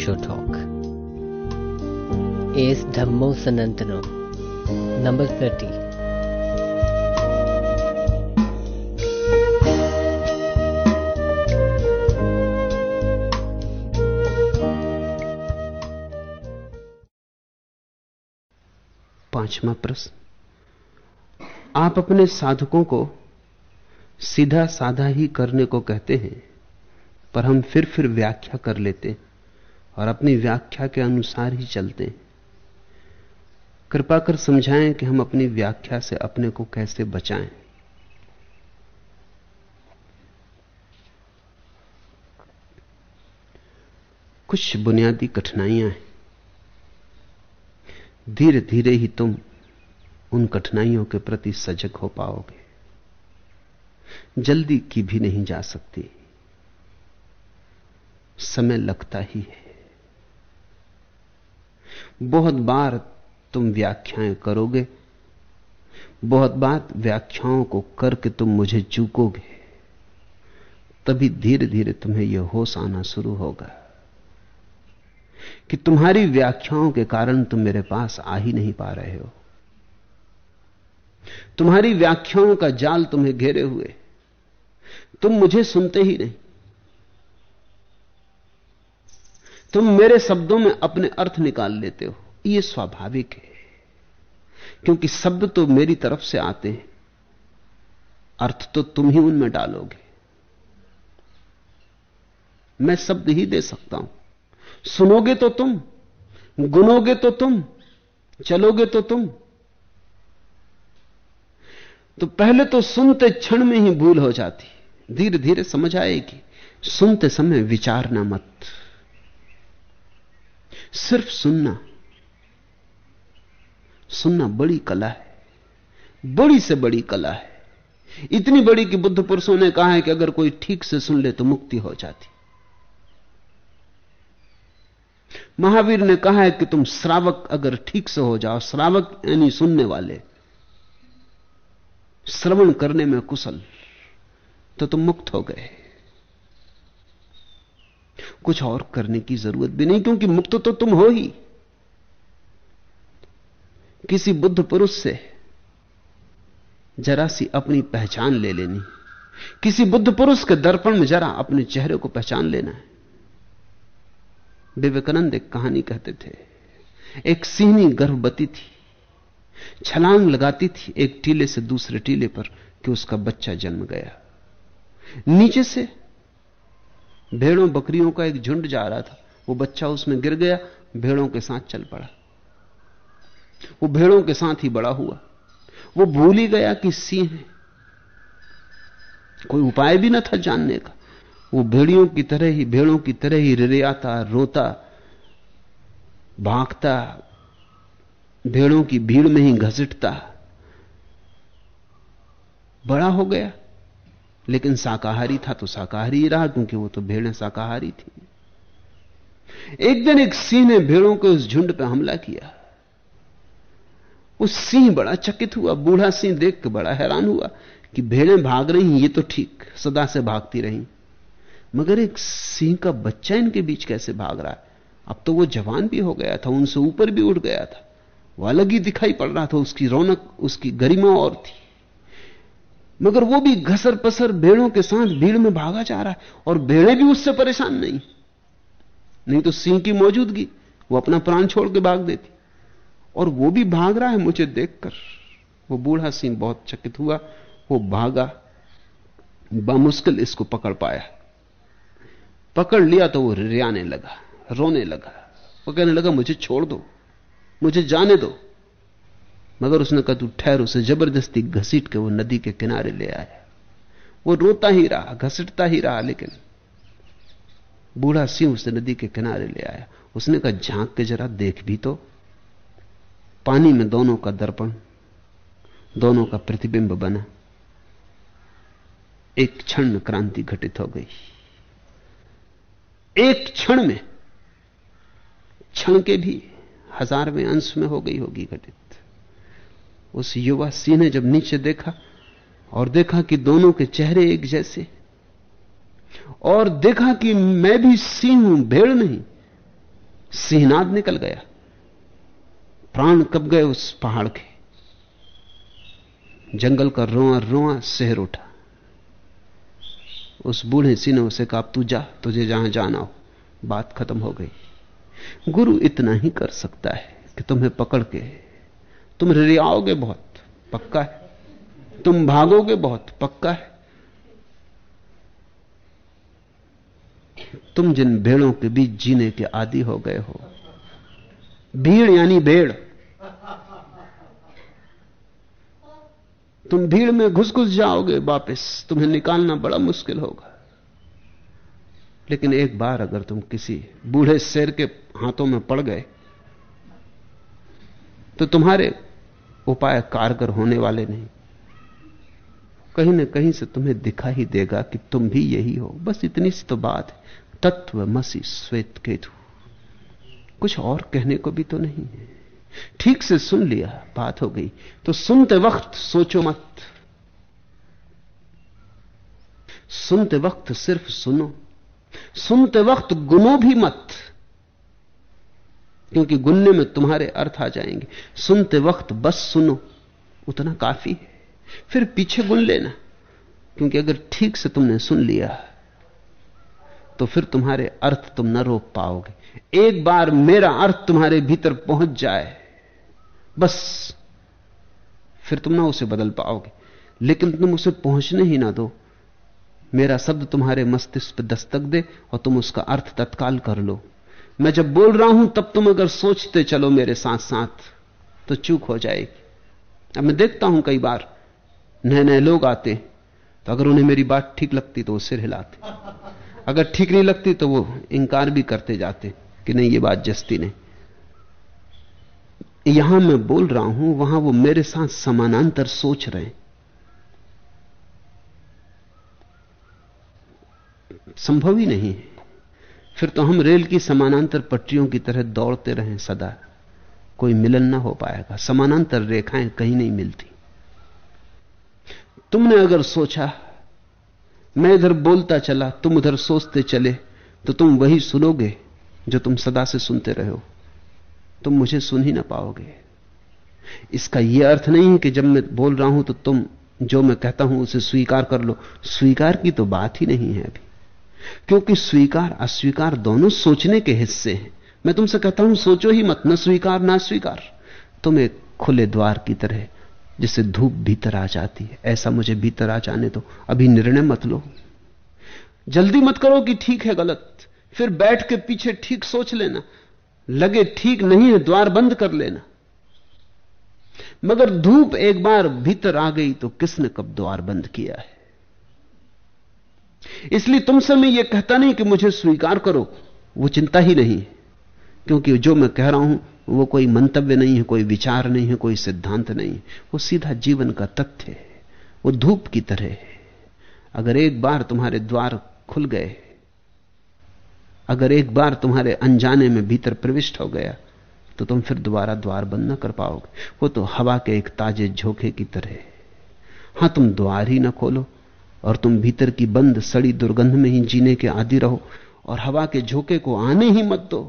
Osho Talk. Es Dhammo Sanantano, number 30. पांचवा प्रश्न आप अपने साधकों को सीधा साधा ही करने को कहते हैं पर हम फिर फिर व्याख्या कर लेते हैं और अपनी व्याख्या के अनुसार ही चलते हैं। कृपा कर समझाएँ कि हम अपनी व्याख्या से अपने को कैसे बचाएँ। कुछ बुनियादी कठिनाइयाँ हैं। धीरे धीरे ही तुम उन कठिनाइयों के प्रति सजग हो पाओगे। जल्दी की भी नहीं जा सकती। समय लगता ही है। बहुत बार तुम व्याख्याएँ करोगे, बहुत बार व्याख्याओं को करके तुम मुझे चूकोगे, तभी धीरे धीरे तुम्हें यह होश आना शुरू होगा कि तुम्हारी व्याख्याओं के कारण तुम मेरे पास आ ही नहीं पा रहे हो। तुम्हारी व्याख्याओं का जाल तुम्हें घेरे हुए, तुम मुझे सुनते ही नहीं। तुम मेरे शब्दों में अपने अर्थ निकाल लेते हो। यह स्वाभाविक है। क्योंकि शब्द तो मेरी तरफ़ से आते हैं। अर्थ तो तुम ही उनमें डालोगे। मैं शब्द ही दे सकता हूँ। सुनोगे तो तुम, गुनोगे तो तुम, चलोगे तो तुम। तो पहले तो सुनते क्षण में ही भूल हो जाती। धीरे धीरे समझ आएगी। सुनते समय विचारना मत। सिर्फ़ सुनना। सुनना बड़ी कला है। बड़ी से बड़ी कला है। इतनी बड़ी कि बुद्ध पुरुषों ने कहा है कि अगर कोई ठीक से सुन ले तो मुक्ति हो जाती। महावीर ने कहा है कि तुम श्रावक अगर ठीक से हो जाओ, श्रावक यानी सुनने वाले, श्रवण करने में कुशल तो तुम मुक्त हो गए। कुछ और करने की ज़रूरत भी नहीं, क्योंकि मुक्त तो तुम हो ही। किसी बुद्ध पुरुष से जरा सी अपनी पहचान ले लेनी। किसी बुद्ध पुरुष के दर्पण में जरा अपने चेहरे को पहचान लेना है। विवेकानंद एक कहानी कहते थे। एक सिंहनी गर्भवती थी। छलांग लगाती थी एक टीले से दूसरे टीले पर कि उसका बच्चा जन्म गया। नीचे से भेड़ों बकरियों का एक झुंड जा रहा था। वो बच्चा उसमें गिर गया, भेड़ों के साथ चल पड़ा। वो भेड़ों के साथ ही बड़ा हुआ। वो भूल ही गया कि सिंह है। कोई उपाय भी ना था जानने का। वो भेड़ियों की तरह ही, भेड़ों की तरह ही रिरियाता, रोता, भागता, भेड़ों की भीड़ में ही घसीटता, बड़ा हो गया। लेकिन शाकाहारी था तो शाकाहारी ही रहा, क्योंकि वो तो भेड़ें शाकाहारी थी। एक दिन एक सिंह ने भेड़ों के उस झुंड पर हमला किया। उस सिंह बड़ा चकित हुआ, बूढ़ा सिंह देख के बड़ा हैरान हुआ कि भेड़ें भाग रही ये तो ठीक, सदा से भागती रही। मगर एक सिंह का बच्चा इनके बीच कैसे भाग रहा है? अब तो वो जवान भी हो गया था, उनसे ऊपर भी उठ गया था। वो अलग ही दिखाई पड़ रहा था, उसकी रौनक, उसकी गरिमा और थी। मगर वो भी घसर पसर भेड़ों के साथ भीड़ में भागा जा रहा है और भेड़े भी उससे परेशान नहीं। नहीं तो सिंह की मौजूदगी, वो अपना प्राण छोड़ के भाग देती। और वो भी भाग रहा है मुझे देखकर। वो बूढ़ा सिंह बहुत चकित हुआ, वो भागा, बामुश्किल इसको पकड़ पाया। पकड़ लिया तो वो रियाने लगा, रोने लगा। वो कहने लगा, मुझे छोड़ दो, मुझे जाने दो। मगर उसने कहा, तू ठहर, उसे ज़बरदस्ती घसीट के वो नदी के किनारे ले आया। वो रोता ही रहा, घसीटता ही रहा, लेकिन बूढ़ा सिंह उसे नदी के किनारे ले आया। उसने कहा, झाँक के जरा देख भी तो। पानी में दोनों का दर्पण, दोनों का प्रतिबिंब बना। एक क्षण क्रांति घटित हो गई। एक क्षण में, क्षण के भी हजारवें अंश में हो गई होगी घटित। उस युवा सिंह ने जब नीचे देखा और देखा कि दोनों के चेहरे एक जैसे, और देखा कि मैं भी सिंह हूँ, भेड़ नहीं, सिंहनाद निकल गया। प्राण कब गए उस पहाड़ के? जंगल का रोआ रोआ शहर उठा। उस बूढ़े सिंह ने उसे कहा तू जा, तुझे जहाँ जाना हो, बात खत्म हो गई। गुरु इतना ही कर सकता है कि तुम्हें पकड़ के तुम रियाओगे बहुत, पक्का है। तुम भागोगे बहुत, पक्का है। तुम जिन भेड़ों के बीच जीने के आदि हो गए हो, भीड़ यानी भेड़। तुम भीड़ में घुस घुस जाओगे वापस, तुम्हें निकालना बड़ा मुश्किल होगा। लेकिन एक बार अगर तुम किसी बूढ़े शेर के हाथों में पड़ गए तो तुम्हारे उपाय कारगर होने वाले नहीं। कहीं ना कहीं से तुम्हें दिखा ही देगा कि तुम भी यही हो। बस इतनी सी तो बात है। तत्व मसी श्वेत केतु। कुछ और कहने को भी तो नहीं है। ठीक से सुन लिया, बात हो गई। तो सुनते वक्त सोचो मत। सुनते वक्त सिर्फ़ सुनो। सुनते वक्त गुनो भी मत। क्योंकि गुनने में तुम्हारे अर्थ आ जाएँगे। सुनते वक्त बस सुनो, उतना काफ़ी है। फिर पीछे गुन लेना, क्योंकि अगर ठीक से तुमने सुन लिया तो फिर तुम्हारे अर्थ तुम न रोक पाओगे। एक बार मेरा अर्थ तुम्हारे भीतर पहुँच जाए, बस, फिर तुम ना उसे बदल पाओगे। लेकिन तुम उसे पहुँचने ही ना दो। मेरा शब्द तुम्हारे मस्तिष्क पर दस्तक दे और तुम उसका अर्थ तत्काल कर लो। मैं जब बोल रहा हूँ, तब तुम अगर सोचते चलो मेरे साथ साथ तो चूक हो जाएगी। अब मैं देखता हूँ कई बार नए नए लोग आते तो अगर उन्हें मेरी बात ठीक लगती तो वो सिर हिलाते। अगर ठीक नहीं लगती तो वो इंकार भी करते जाते कि नहीं, ये बात जस्ती नहीं। यहाँ मैं बोल रहा हूँ, वहाँ वो मेरे साथ समानांतर सोच रहे हैं। संभव ही नहीं है। फिर तो हम रेल की समानांतर पटरियों की तरह दौड़ते रहें सदा। कोई मिलन ना हो पाएगा। समानांतर रेखाएँ कहीं नहीं मिलती। तुमने अगर सोचा, मैं इधर बोलता चला, तुम उधर सोचते चले तो तुम वही सुनोगे जो तुम सदा से सुनते रहो तुम मुझे सुन ही ना पाओगे। इसका यह अर्थ नहीं है कि जब मैं बोल रहा हूँ तो तुम, जो मैं कहता हूँ उसे स्वीकार कर लो। स्वीकार की तो बात ही नहीं है अभी। क्योंकि स्वीकार, अस्वीकार दोनों सोचने के हिस्से हैं। मैं तुमसे कहता हूँ, सोचो ही मत, न स्वीकार, ना स्वीकार तुम एक खुले द्वार की तरह, जिससे धूप भीतर आ जाती है। ऐसा मुझे भीतर आ जाने दो। अभी निर्णय मत लो। जल्दी मत करो कि ठीक है गलत। फिर बैठ के पीछे ठीक सोच लेना। लगे ठीक नहीं है, द्वार बंद कर लेना। मगर धूप एक बार भीतर आ गई तो किसने कब द्वार बंद किया है? इसलिए तुमसे मैं यह कहता नहीं कि मुझे स्वीकार करो, वो चिंता ही नहीं, क्योंकि जो मैं कह रहा हूँ, वो कोई मंतव्य नहीं है, कोई विचार नहीं है, कोई सिद्धांत नहीं है वो सीधा जीवन का तथ्य है, वो धूप की तरह है। अगर एक बार तुम्हारे द्वार खुल गए, अगर एक बार तुम्हारे अनजाने में भीतर प्रविष्ट हो गया तो तुम फिर दोबारा द्वार बंद ना कर पाओगे। वो तो हवा के एक ताजे झोंके की तरह हाँ, तुम द्वार ही ना खोलो और तुम भीतर की बंद, सड़ी दुर्गंध में ही जीने के आदि रहो और हवा के झोंके को आने ही मत दो।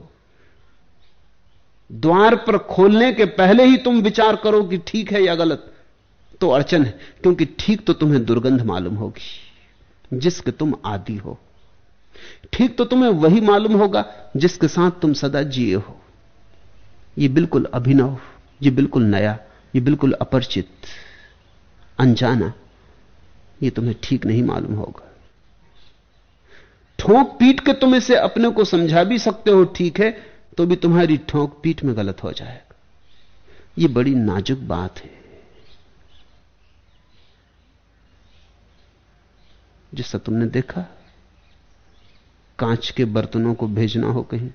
द्वार पर खोलने के पहले ही तुम विचार करो कि ठीक है या गलत। तो अड़चन है, क्योंकि ठीक तो तुम्हें दुर्गंध मालूम होगी, जिसके तुम आदि हो। ठीक तो तुम्हें वही मालूम होगा, जिसके साथ तुम सदा जिए हो। यह बिल्कुल अभिनव यह बिल्कुल नया यह बिल्कुल अपरिचित, अनजाना। यह तुम्हें ठीक नहीं मालूम होगा। ठोंक पीट के तुम इसे अपने को समझा भी सकते हो ठीक है तो भी तुम्हारी ठोंक पीठ में गलत हो जाएगा। यह बड़ी नाजुक बात है। जिससे तुमने देखा, कांच के बर्तनों को भेजना हो कहीं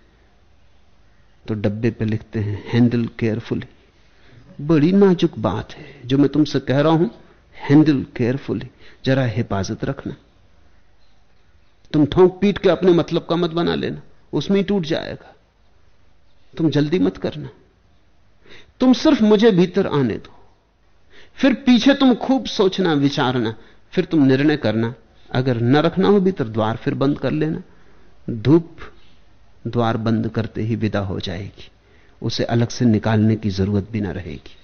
तो डब्बे पे लिखते हैं, हैंडल केयरफुली। बड़ी नाजुक बात है, जो मैं तुमसे कह रहा हूँ हैंडल केयरफुली, जरा हिफाजत रखना। तुम ठोंक पीट के अपने मतलब का मत बना लेना, उसमें ही टूट जाएगा। तुम जल्दी मत करना। तुम सिर्फ़ मुझे भीतर आने दो। फिर पीछे तुम खूब सोचना, विचारना, फिर तुम निर्णय करना। अगर न रखना हो भीतर, द्वार फिर बंद कर लेना। धूप द्वार बंद करते ही विदा हो जाएगी। उसे अलग से निकालने की ज़रूरत भी ना रहेगी।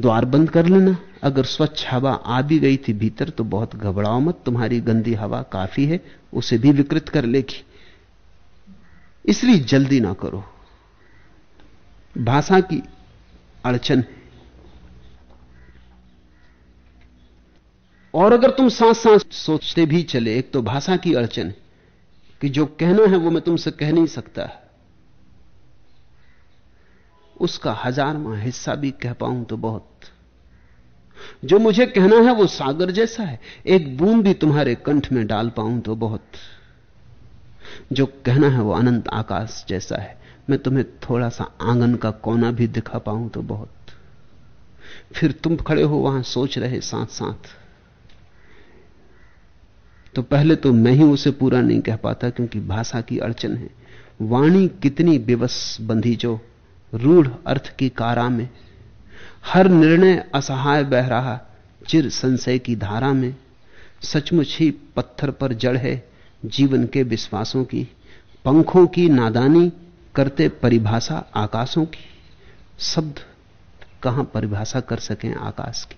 द्वार बंद कर लेना। अगर स्वच्छ हवा आ भी गई थी भीतर तो बहुत घबराओ मत, तुम्हारी गंदी हवा काफ़ी है, उसे भी विकृत कर लेगी। इसलिए जल्दी ना करो। भाषा की अड़चन और अगर तुम सांस सांस सोचते भी चले, एक तो भाषा की अड़चन कि जो कहना है वो मैं तुमसे कह नहीं सकता। उसका हजारवा हिस्सा भी कह पाऊँ तो बहुत। जो मुझे कहना है वो सागर जैसा है। एक बूंद भी तुम्हारे कंठ में डाल पाऊँ तो बहुत। जो कहना है वो अनंत आकाश जैसा है। मैं तुम्हें थोड़ा सा आँगन का कोना भी दिखा पाऊँ तो बहुत। फिर तुम खड़े हो वहाँ सोच रहे साथ साथ तो पहले तो मैं ही उसे पूरा नहीं कह पाता क्योंकि भाषा की अड़चन है। वाणी कितनी विवश बंधी जो रूढ़ अर्थ की कारा में। हर निर्णय असहाय बह रहा, चिर संशय की धारा में। सचमुच ही पत्थर पर जड़ है जीवन के विश्वासों की। पंखों की नादानी करते परिभाषा आकाशों की। शब्द कहाँ परिभाषा कर सकें आकाश की?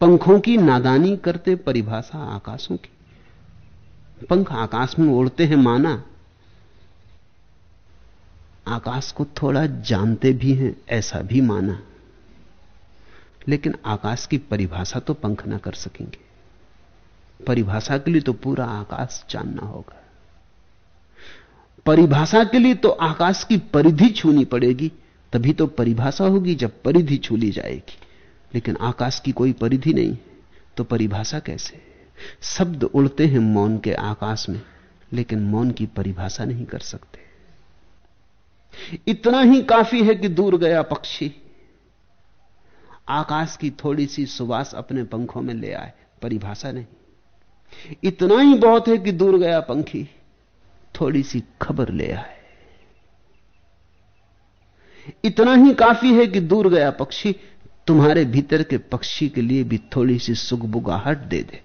पंखों की नादानी करते परिभाषा आकाशों की। पंख आकाश में उड़ते हैं माना आकाश को थोड़ा जानते भी हैं, ऐसा भी माना। लेकिन आकाश की परिभाषा तो पंख ना कर सकेंगे। परिभाषा के लिए तो पूरा आकाश जानना होगा। परिभाषा के लिए तो आकाश की परिधि छूनी पड़ेगी, तभी तो परिभाषा होगी जब परिधि छू ली जाएगी। लेकिन आकाश की कोई परिधि नहीं तो परिभाषा कैसे? शब्द उड़ते हैं मौन के आकाश में, लेकिन मौन की परिभाषा नहीं कर सकते। इतना ही काफ़ी है कि दूर गया पक्षी। आकाश की थोड़ी सी सुवास अपने पंखों में ले आए, परिभाषा नहीं। इतना ही बहुत है कि दूर गया पंखी, थोड़ी सी खबर ले आए। इतना ही काफ़ी है कि दूर गया पक्षी, तुम्हारे भीतर के पक्षी के लिए भी थोड़ी सी सुगबुगाहट दे दे,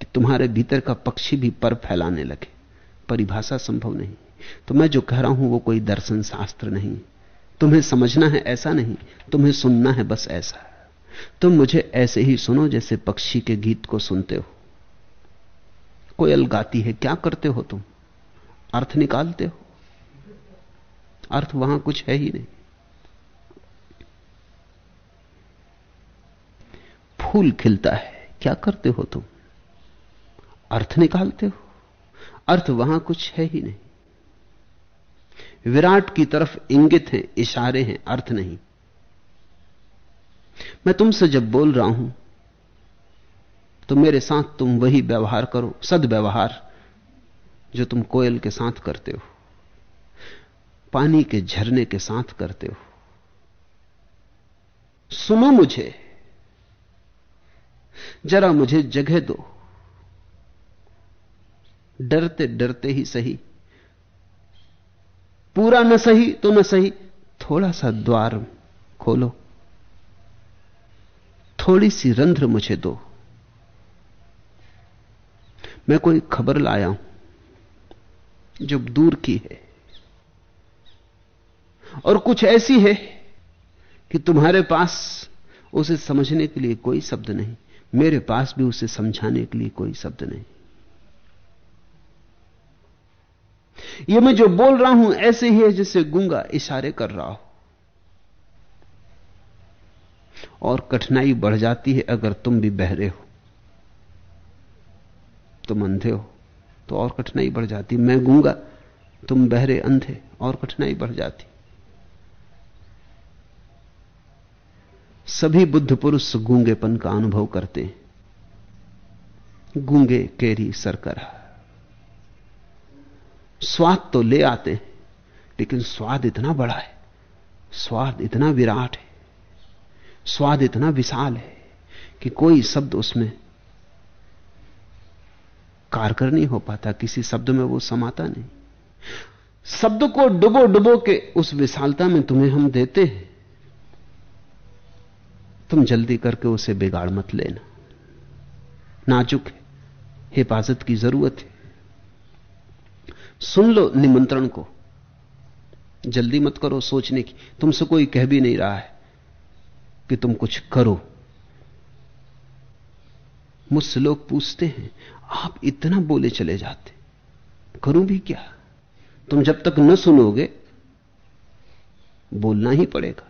कि तुम्हारे भीतर का पक्षी भी पर फैलाने लगे। परिभाषा संभव नहीं। तो मैं जो कह रहा हूँ वो कोई दर्शन शास्त्र नहीं। तुम्हें समझना है ऐसा नहीं, तुम्हें सुनना है बस ऐसा। तुम मुझे ऐसे ही सुनो जैसे पक्षी के गीत को सुनते हो। कोयल गाती है, क्या करते हो तुम? अर्थ निकालते हो? अर्थ वहाँ कुछ है ही नहीं। फूल खिलता है, क्या करते हो तुम? अर्थ निकालते हो? अर्थ वहाँ कुछ है ही नहीं। विराट की तरफ़ इंगित हैं, इशारे हैं, अर्थ नहीं। मैं तुमसे जब बोल रहा हूँ तो मेरे साथ तुम वही व्यवहार करो, सदव्यवहार, जो तुम कोयल के साथ करते हो, पानी के झरने के साथ करते हो। सुनो मुझे, जरा मुझे जगह दो। डरते डरते ही सही पूरा न सही तो न सही। थोड़ा सा द्वार खोलो। थोड़ी सी रंध्र मुझे दो। मैं कोई खबर लाया हूँ जो दूर की है। और कुछ ऐसी है कि तुम्हारे पास उसे समझने के लिए कोई शब्द नहीं। मेरे पास भी उसे समझाने के लिए कोई शब्द नहीं। यह मैं जो बोल रहा हूँ ऐसे ही है जैसे गूँगा इशारे कर रहा हो। और कठिनाई बढ़ जाती है अगर तुम भी बहरे हो। तुम अंधे हो तो और कठिनाई बढ़ जाती। मैं गूँगा, तुम बहरे अंधे, और कठिनाई बढ़ जाती। सभी बुद्ध पुरुष गूंगेपन का अनुभव करते हैं। गूँगे केरी सरकरा स्वाद तो ले आते हैं, लेकिन स्वाद इतना बड़ा है, स्वाद इतना विराट है, स्वाद इतना विशाल है कि कोई शब्द उसमें कारगर नहीं हो पाता, किसी शब्द में वो समाता नहीं। शब्द को डुबो डुबो के उस विशालता में तुम्हें हम देते हैं। तुम जल्दी करके उसे बिगाड़ मत लेना। नाजुक है, हिफाजत की ज़रूरत है। सुन लो निमंत्रण को। जल्दी मत करो सोचने की। तुमसे कोई कह भी नहीं रहा है कि तुम कुछ करो। मुझसे लोग पूछते हैं, आप इतना बोले चले जाते। करूँ भी क्या? तुम जब तक न सुनोगे, बोलना ही पड़ेगा।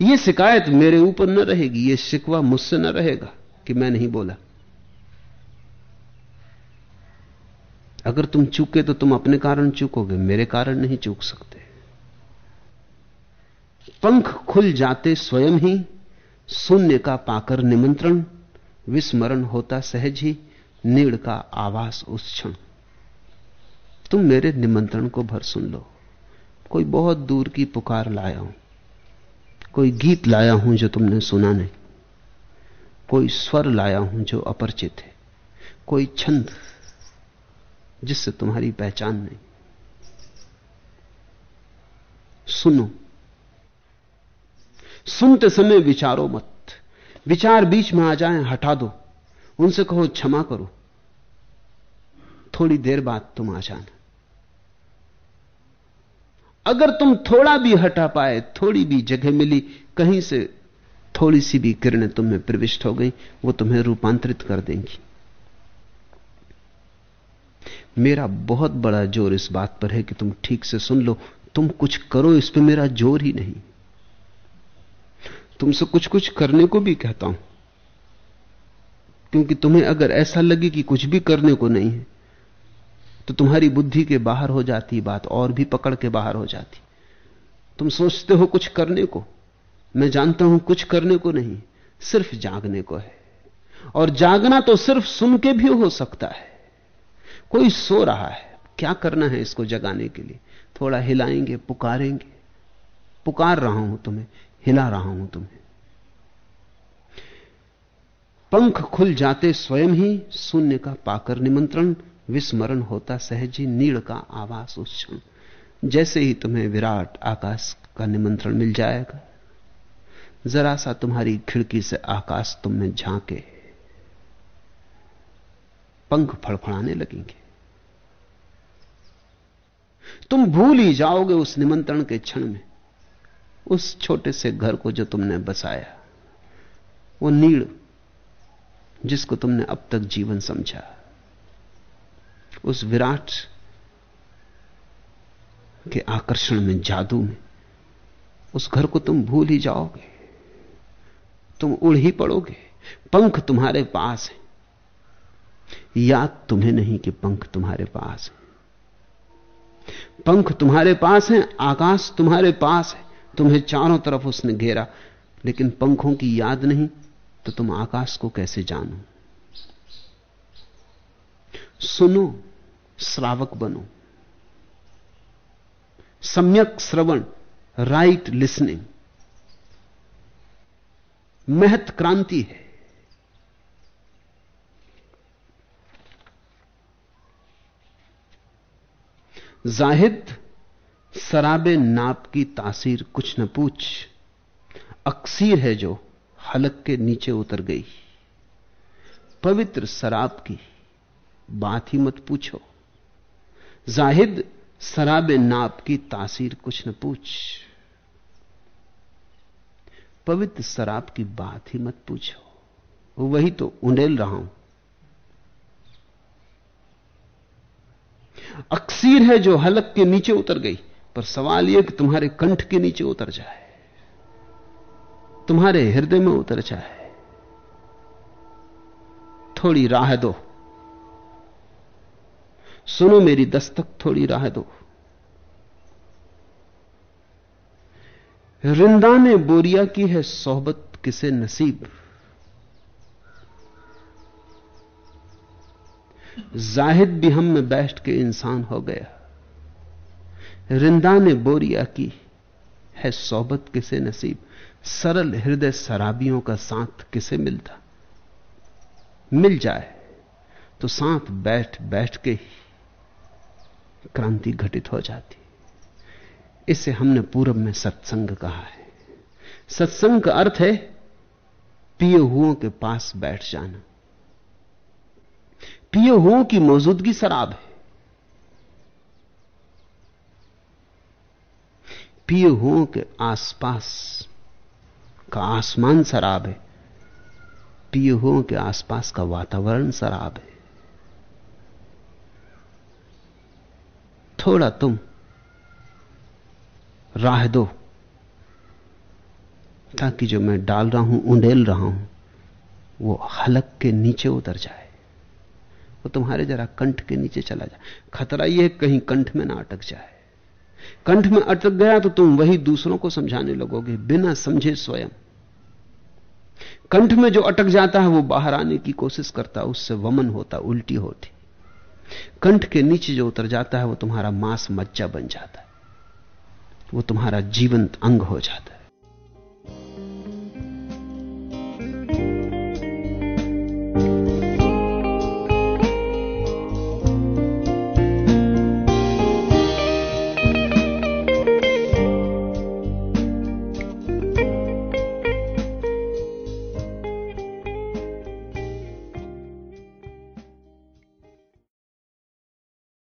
यह शिकायत मेरे ऊपर न रहेगी यह शिकवा मुझसे न रहेगा कि मैं नहीं बोला। अगर तुम चूके तो तुम अपने कारण चूकोगे, मेरे कारण नहीं चूक सकते। पंख खुल जाते स्वयं ही, शून्य का पाकर निमंत्रण, विस्मरण होता सहज ही, नीड़ का आवास उस क्षण। तुम मेरे निमंत्रण को भर सुन लो। कोई बहुत दूर की पुकार लाया हूँ, कोई गीत लाया हूँ जो तुमने सुना नहीं, कोई स्वर लाया हूँ जो अपरिचित है, कोई छंद जिससे तुम्हारी पहचान नहीं। सुनो। सुनते समय विचारो मत। विचार बीच में आ जाए, हटा दो। उनसे कहो, क्षमा करो। थोड़ी देर बाद तुम आ जाना। अगर तुम थोड़ा भी हटा पाए, थोड़ी भी जगह मिली, कहीं से थोड़ी सी भी किरणें तुम्हें प्रविष्ट हो गई, वो तुम्हें रूपांतरित कर देंगी। मेरा बहुत बड़ा ज़ोर इस बात पर है कि तुम ठीक से सुन लो, तुम कुछ करो, इस पर मेरा ज़ोर ही नहीं। तुमसे कुछ कुछ करने को भी कहता हूँ। क्योंकि तुम्हें अगर ऐसा लगे कि कुछ भी करने को नहीं है तो तुम्हारी बुद्धि के बाहर हो जाती बात, और भी पकड़ के बाहर हो जाती। तुम सोचते हो कुछ करने को। मैं जानता हूँ कुछ करने को नहीं, सिर्फ़ जागने को है। और जागना तो सिर्फ़ सुन के भी हो सकता है। कोई सो रहा है। क्या करना है इसको जगाने के लिए? थोड़ा हिलाएँगे, पुकारेंगे। पुकार रहा हूँ तुम्हें, हिला रहा हूँ तुम्हें। पंख खुल जाते स्वयं ही, शून्य का पाकर निमंत्रण, विस्मरण होता सहज ही, नीड़ का आवास उस क्षण। जैसे ही तुम्हें विराट आकाश का निमंत्रण मिल जाएगा। जरा सा तुम्हारी खिड़की से आकाश तुम में झांके। पंख फड़फड़ाने लगेंगे। तुम भूल ही जाओगे उस निमंत्रण के क्षण में। उस छोटे से घर को जो तुमने बसाया, वो नीड़ जिसको तुमने अब तक जीवन समझा। उस विराट के आकर्षण में, जादू में, उस घर को तुम भूल ही जाओगे। तुम उड़ ही पड़ोगे। पंख तुम्हारे पास है। याद तुम्हें नहीं कि पंख तुम्हारे पास है। पंख तुम्हारे पास है, आकाश तुम्हारे पास है। तुम्हें चारों तरफ़ उसने घेरा, लेकिन पंखों की याद नहीं तो तुम आकाश को कैसे जानो? सुनो, श्रावक बनो। सम्यक श्रवण राइट लिसनिंग महत क्रांति है। जाहिद शराबे नाप की तासीर कुछ न पूछ। अक्सीर है जो हलक के नीचे उतर गई। पवित्र शराब की बात ही मत पूछो। जाहिद शराबे नाप की तासीर कुछ न पूछ। पवित्र शराब की बात ही मत पूछो। वही तो उंडेल रहा हूँ। अक्सीर है जो हलक के नीचे उतर गई, पर सवाल यह कि तुम्हारे कंठ के नीचे उतर जाए, तुम्हारे हृदय में उतर जाए। थोड़ी राह दो। सुनो मेरी दस्तक, थोड़ी राह दो। रिंदा ने बोरिया की है सोहबत किसे नसीब? जाहिद भी हम में बैठ के इंसान हो गया। रिंदा ने बोरिया की है सोबत किसे नसीब? सरल हृदय शराबियों का साथ किसे मिलता? मिल जाए तो साथ बैठ बैठ के ही क्रांति घटित हो जाती। इसे हमने पूर्व में सत्संग कहा है। सत्संग का अर्थ है, पिए हुओं के पास बैठ जाना। पिए हुओं की मौजूदगी शराब है। पिए हुओं के आसपास का आसमान शराब है। पिए हुओं के आसपास का वातावरण शराब है। थोड़ा तुम राह दो, ताकि जो मैं डाल रहा हूँ, उंडेल रहा हूँ, वो हलक के नीचे उतर जाए। वो तुम्हारे जरा कंठ के नीचे चला जाए खतरा यह कहीं कंठ में ना अटक जाए। कंठ में अटक गया तो तुम वही दूसरों को समझाने लगोगे, बिना समझे स्वयं। कंठ में जो अटक जाता है, वो बाहर आने की कोशिश करता, उससे वमन होता, उल्टी होती। कंठ के नीचे जो उतर जाता है, वो तुम्हारा मांस मज्जा बन जाता है। वो तुम्हारा जीवंत अंग हो जाता है।